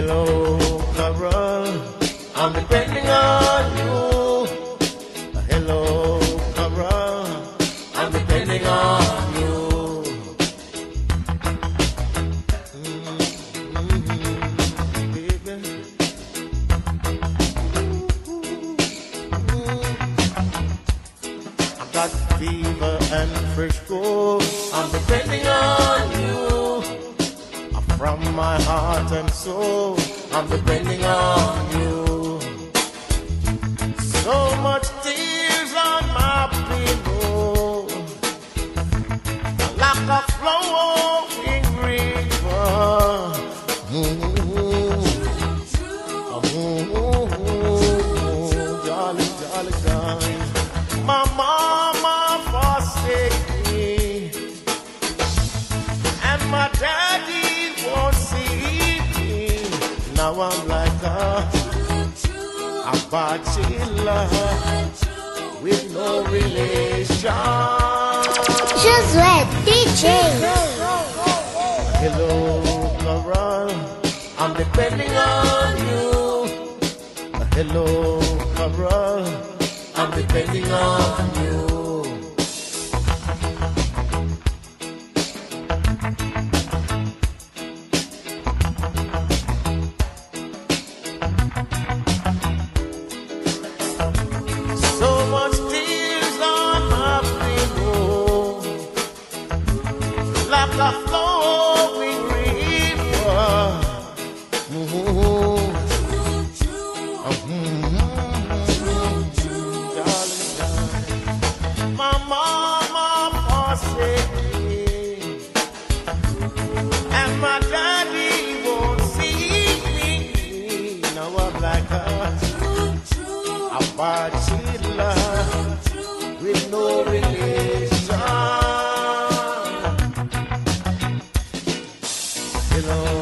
hello, Carol. I'm depending on you. Hello, Carol. I'm depending on you. Mm-hmm, Got fever and fresh gold. I'm depending on from my heart and soul, I'm depending on you. So much tears on my pillow, like a flowing river. My mama forsake me, and my daddy Now I'm like a, a bachelor with no relation. Josué DJ. Hello, Carol. I'm depending on you. Hello, Carol. I'm depending on you. Like a flowing river. Ooh. Darling, No.